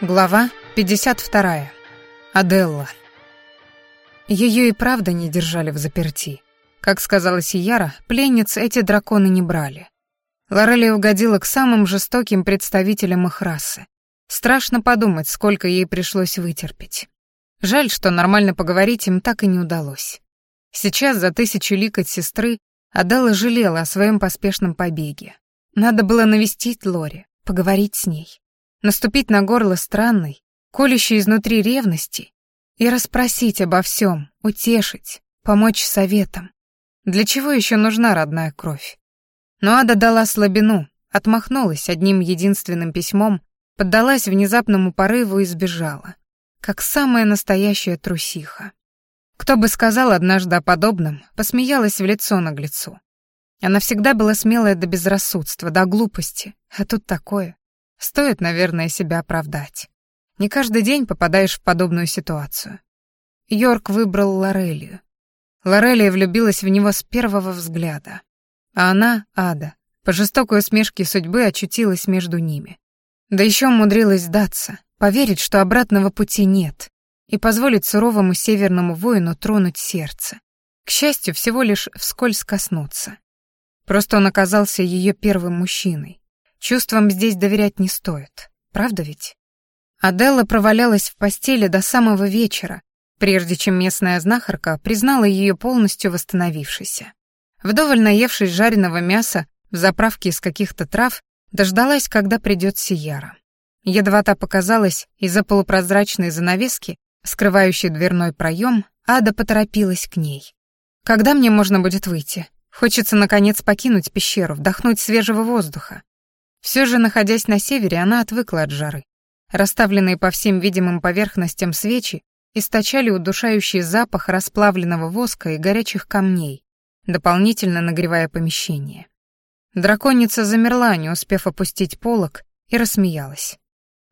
Глава 52. Аделла. Ее и правда не держали в заперти. Как сказала Сияра, пленниц эти драконы не брали. Лорелия угодила к самым жестоким представителям их расы. Страшно подумать, сколько ей пришлось вытерпеть. Жаль, что нормально поговорить им так и не удалось. Сейчас за тысячу лик от сестры Аделла жалела о своем поспешном побеге. Надо было навестить Лори, поговорить с ней наступить на горло странной, колющей изнутри ревности и расспросить обо всем, утешить, помочь советом. Для чего еще нужна родная кровь? Но Ада дала слабину, отмахнулась одним единственным письмом, поддалась внезапному порыву и сбежала, как самая настоящая трусиха. Кто бы сказал однажды о подобном, посмеялась в лицо наглецу. Она всегда была смелая до безрассудства, до глупости, а тут такое. Стоит, наверное, себя оправдать. Не каждый день попадаешь в подобную ситуацию. Йорк выбрал Лорелию. Лорелия влюбилась в него с первого взгляда. А она, Ада, по жестокой усмешке судьбы очутилась между ними. Да еще умудрилась сдаться, поверить, что обратного пути нет, и позволить суровому северному воину тронуть сердце. К счастью, всего лишь вскользь коснуться. Просто он оказался ее первым мужчиной, Чувствам здесь доверять не стоит. Правда ведь? Аделла провалялась в постели до самого вечера, прежде чем местная знахарка признала ее полностью восстановившейся. Вдоволь наевшись жареного мяса в заправке из каких-то трав, дождалась, когда придет Сияра. Едва та показалась из-за полупрозрачной занавески, скрывающей дверной проем, Ада поторопилась к ней. «Когда мне можно будет выйти? Хочется, наконец, покинуть пещеру, вдохнуть свежего воздуха. Все же, находясь на севере, она отвыкла от жары. Расставленные по всем видимым поверхностям свечи источали удушающий запах расплавленного воска и горячих камней, дополнительно нагревая помещение. Драконица замерла, не успев опустить полог, и рассмеялась.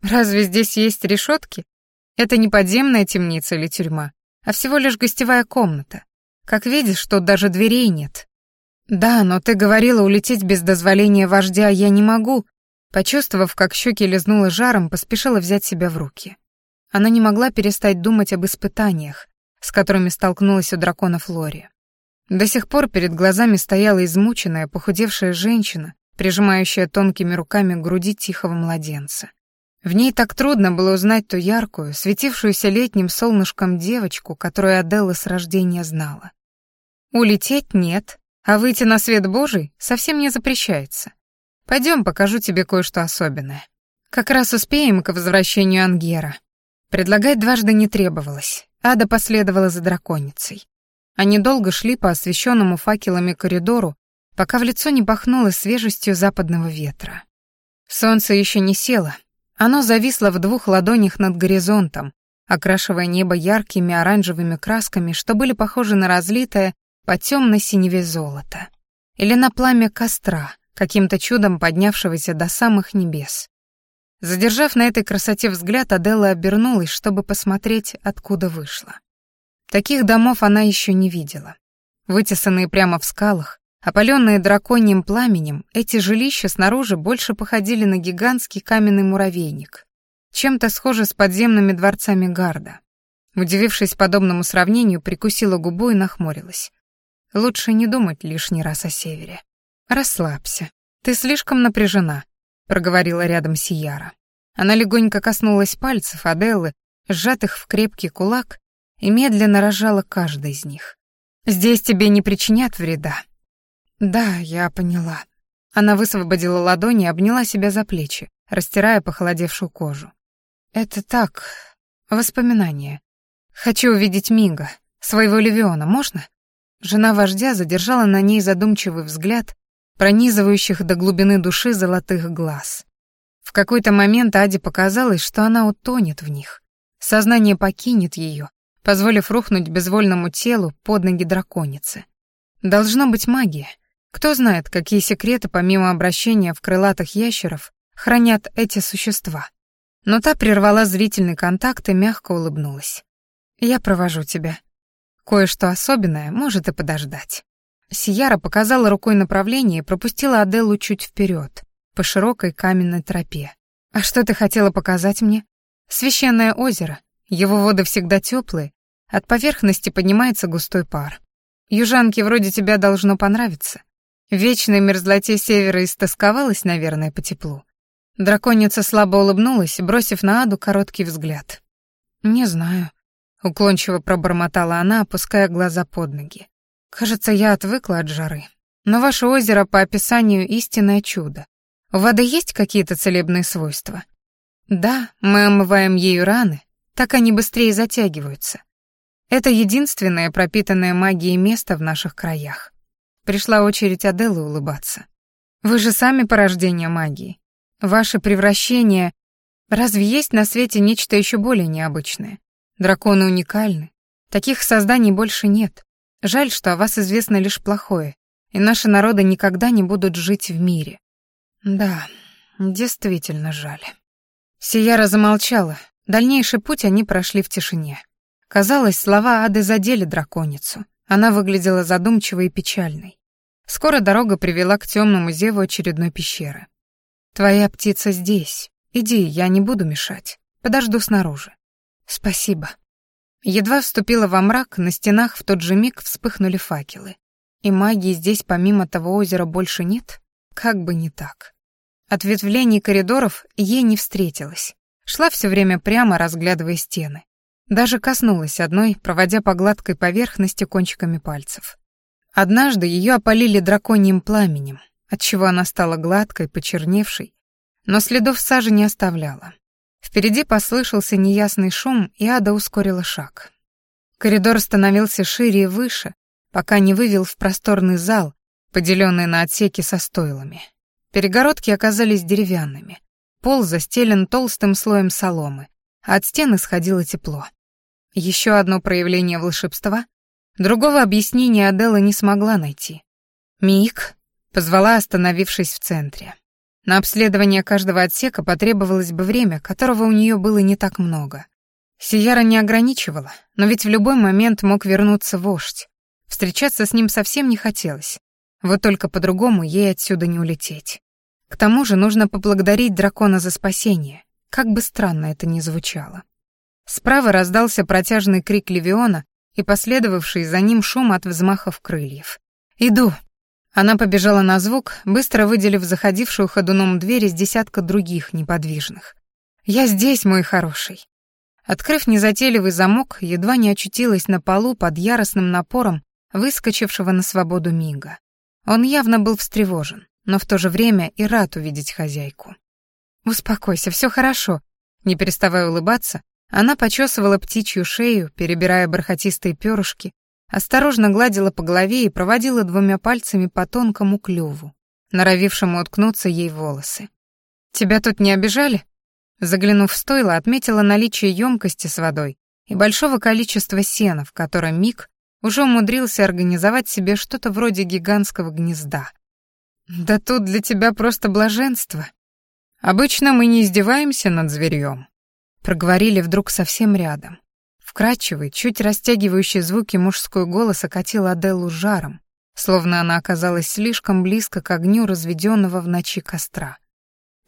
«Разве здесь есть решетки? Это не подземная темница или тюрьма, а всего лишь гостевая комната. Как видишь, тут даже дверей нет, «Да, но ты говорила улететь без дозволения вождя, я не могу». Почувствовав, как щеки лизнуло жаром, поспешила взять себя в руки. Она не могла перестать думать об испытаниях, с которыми столкнулась у дракона Флори. До сих пор перед глазами стояла измученная, похудевшая женщина, прижимающая тонкими руками к груди тихого младенца. В ней так трудно было узнать ту яркую, светившуюся летним солнышком девочку, которую Аделла с рождения знала. «Улететь нет», а выйти на свет Божий совсем не запрещается. Пойдем, покажу тебе кое-что особенное. Как раз успеем к возвращению Ангера. Предлагать дважды не требовалось. Ада последовала за драконицей. Они долго шли по освещенному факелами коридору, пока в лицо не пахнуло свежестью западного ветра. Солнце еще не село. Оно зависло в двух ладонях над горизонтом, окрашивая небо яркими оранжевыми красками, что были похожи на разлитое по темной синеве золота, или на пламя костра, каким-то чудом поднявшегося до самых небес. Задержав на этой красоте взгляд, Аделла обернулась, чтобы посмотреть, откуда вышла. Таких домов она еще не видела. Вытесанные прямо в скалах, опаленные драконьим пламенем, эти жилища снаружи больше походили на гигантский каменный муравейник, чем-то схожи с подземными дворцами Гарда. Удивившись подобному сравнению, прикусила губу и нахмурилась. Лучше не думать лишний раз о севере. Расслабься. Ты слишком напряжена, проговорила рядом Сияра. Она легонько коснулась пальцев Аделлы, сжатых в крепкий кулак, и медленно разжала каждый из них. Здесь тебе не причинят вреда. Да, я поняла. Она высвободила ладони и обняла себя за плечи, растирая похолодевшую кожу. Это так, воспоминания. Хочу увидеть Мига, своего Левиона, можно? Жена вождя задержала на ней задумчивый взгляд, пронизывающих до глубины души золотых глаз. В какой-то момент Аде показалось, что она утонет в них. Сознание покинет ее, позволив рухнуть безвольному телу под ноги драконицы. Должно быть магия. Кто знает, какие секреты, помимо обращения в крылатых ящеров, хранят эти существа. Но та прервала зрительный контакт и мягко улыбнулась. «Я провожу тебя», Кое-что особенное может и подождать. Сияра показала рукой направление и пропустила Аделлу чуть вперед, по широкой каменной тропе. «А что ты хотела показать мне?» Священное озеро, его воды всегда теплые, от поверхности поднимается густой пар. Южанке вроде тебя должно понравиться. Вечной мерзлоте севера истосковалась, наверное, по теплу. Драконица слабо улыбнулась, бросив на Аду короткий взгляд. «Не знаю», — уклончиво пробормотала она, опуская глаза под ноги. «Кажется, я отвыкла от жары. Но ваше озеро по описанию истинное чудо. У воды есть какие-то целебные свойства?» «Да, мы омываем ею раны, так они быстрее затягиваются. Это единственное пропитанное магией место в наших краях. Пришла очередь Аделы улыбаться. Вы же сами порождение магии. Ваше превращение... Разве есть на свете нечто еще более необычное? Драконы уникальны. Таких созданий больше нет. Жаль, что о вас известно лишь плохое, и наши народы никогда не будут жить в мире. Да, действительно жаль. Сияра замолчала. Дальнейший путь они прошли в тишине. Казалось, слова Ады задели драконицу. Она выглядела задумчивой и печальной. Скоро дорога привела к темному зеву очередной пещеры. «Твоя птица здесь. Иди, я не буду мешать. Подожду снаружи». «Спасибо». Едва вступила во мрак, на стенах в тот же миг вспыхнули факелы. И магии здесь помимо того озера больше нет? Как бы не так. Ответвлений коридоров ей не встретилось. Шла все время прямо, разглядывая стены. Даже коснулась одной, проводя по гладкой поверхности кончиками пальцев. Однажды ее опалили драконьим пламенем, отчего она стала гладкой, почерневшей, но следов сажи не оставляла. Впереди послышался неясный шум, и Ада ускорила шаг. Коридор становился шире и выше, пока не вывел в просторный зал, поделенный на отсеки со стойлами. Перегородки оказались деревянными. Пол застелен толстым слоем соломы, а от стен исходило тепло. Еще одно проявление волшебства? Другого объяснения Адела не смогла найти. «Мик», — позвала, остановившись в центре. На обследование каждого отсека потребовалось бы время, которого у нее было не так много. Сияра не ограничивала, но ведь в любой момент мог вернуться вождь. Встречаться с ним совсем не хотелось. Вот только по-другому ей отсюда не улететь. К тому же нужно поблагодарить дракона за спасение, как бы странно это ни звучало. Справа раздался протяжный крик Левиона и последовавший за ним шум от взмахов крыльев. «Иду!» Она побежала на звук, быстро выделив заходившую ходуном дверь из десятка других неподвижных. «Я здесь, мой хороший!» Открыв незатейливый замок, едва не очутилась на полу под яростным напором выскочившего на свободу Мига. Он явно был встревожен, но в то же время и рад увидеть хозяйку. «Успокойся, все хорошо», не переставая улыбаться, она почесывала птичью шею, перебирая бархатистые перышки, осторожно гладила по голове и проводила двумя пальцами по тонкому клюву, норовившему уткнуться ей волосы. «Тебя тут не обижали?» Заглянув в стойло, отметила наличие емкости с водой и большого количества сена, в котором Мик уже умудрился организовать себе что-то вроде гигантского гнезда. «Да тут для тебя просто блаженство. Обычно мы не издеваемся над зверьем, проговорили вдруг совсем рядом. Вкрадчивый, чуть растягивающий звуки мужской голос окатил Аделлу жаром, словно она оказалась слишком близко к огню разведенного в ночи костра.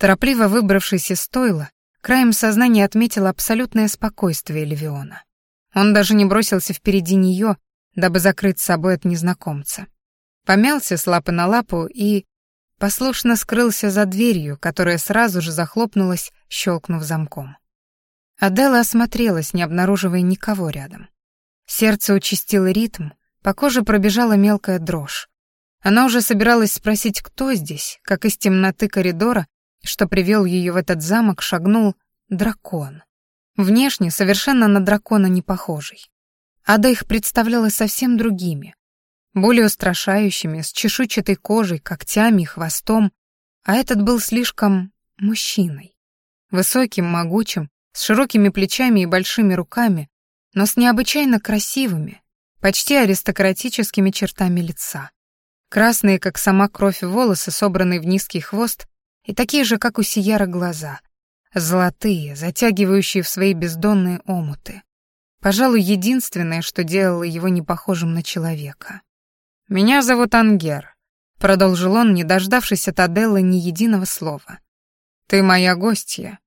Торопливо выбравшись из стойла, краем сознания отметила абсолютное спокойствие Левиона. Он даже не бросился впереди нее, дабы закрыть с собой от незнакомца. Помялся с лапы на лапу и послушно скрылся за дверью, которая сразу же захлопнулась, щелкнув замком. Адела осмотрелась, не обнаруживая никого рядом. Сердце участило ритм, по коже пробежала мелкая дрожь. Она уже собиралась спросить, кто здесь, как из темноты коридора, что привел ее в этот замок, шагнул дракон. Внешне совершенно на дракона не похожий. Ада их представляла совсем другими, более устрашающими, с чешуйчатой кожей, когтями и хвостом, а этот был слишком мужчиной. Высоким, могучим, с широкими плечами и большими руками, но с необычайно красивыми, почти аристократическими чертами лица. Красные, как сама кровь, волосы, собранные в низкий хвост, и такие же, как у Сияра, глаза. Золотые, затягивающие в свои бездонные омуты. Пожалуй, единственное, что делало его не похожим на человека. «Меня зовут Ангер», — продолжил он, не дождавшись от Аделлы ни единого слова. «Ты моя гостья,